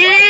He